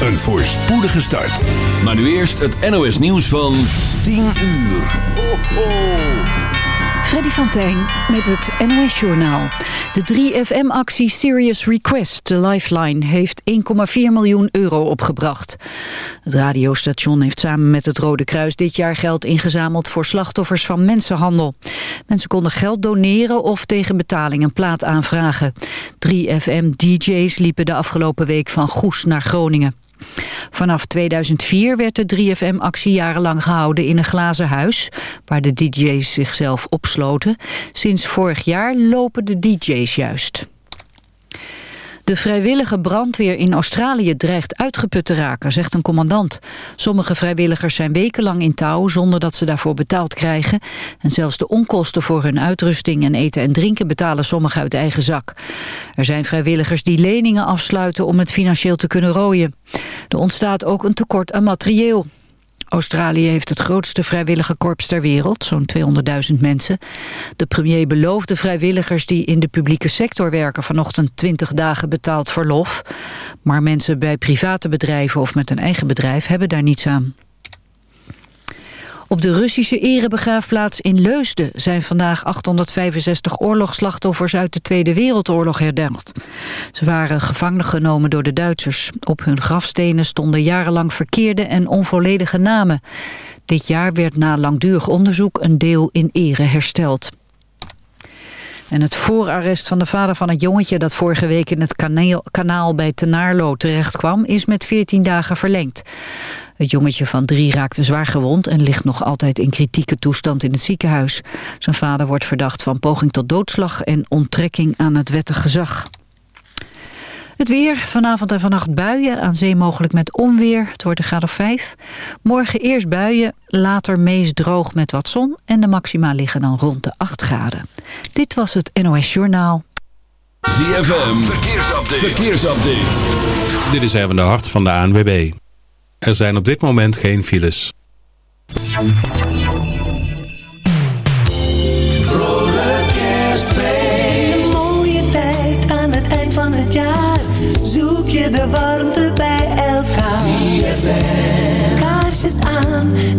een voorspoedige start. Maar nu eerst het NOS nieuws van 10 uur. Ho, ho. Freddy van Tijn met het NOS-journaal. De 3FM-actie Serious Request, de Lifeline, heeft 1,4 miljoen euro opgebracht. Het radiostation heeft samen met het Rode Kruis dit jaar geld ingezameld voor slachtoffers van mensenhandel. Mensen konden geld doneren of tegen betaling een plaat aanvragen. 3FM-dj's liepen de afgelopen week van Goes naar Groningen. Vanaf 2004 werd de 3FM-actie jarenlang gehouden in een glazen huis... waar de dj's zichzelf opsloten. Sinds vorig jaar lopen de dj's juist. De vrijwillige brandweer in Australië dreigt uitgeput te raken, zegt een commandant. Sommige vrijwilligers zijn wekenlang in touw zonder dat ze daarvoor betaald krijgen. En zelfs de onkosten voor hun uitrusting en eten en drinken betalen sommigen uit eigen zak. Er zijn vrijwilligers die leningen afsluiten om het financieel te kunnen rooien. Er ontstaat ook een tekort aan materieel. Australië heeft het grootste vrijwillige korps ter wereld, zo'n 200.000 mensen. De premier beloofde vrijwilligers die in de publieke sector werken vanochtend 20 dagen betaald verlof. Maar mensen bij private bedrijven of met een eigen bedrijf hebben daar niets aan. Op de Russische erebegraafplaats in Leusden zijn vandaag 865 oorlogsslachtoffers uit de Tweede Wereldoorlog herdenkt. Ze waren gevangen genomen door de Duitsers. Op hun grafstenen stonden jarenlang verkeerde en onvolledige namen. Dit jaar werd na langdurig onderzoek een deel in ere hersteld. En het voorarrest van de vader van het jongetje dat vorige week in het kanaal, bij Tenaarlo terechtkwam is met 14 dagen verlengd. Het jongetje van drie raakte zwaar gewond en ligt nog altijd in kritieke toestand in het ziekenhuis. Zijn vader wordt verdacht van poging tot doodslag en onttrekking aan het wettig gezag. Het weer, vanavond en vannacht buien, aan zee mogelijk met onweer. Het wordt een graad of 5. Morgen eerst buien, later meest droog met wat zon... en de maxima liggen dan rond de 8 graden. Dit was het NOS Journaal. ZFM, verkeersupdate. verkeersupdate. Dit is even de hart van de ANWB. Er zijn op dit moment geen files.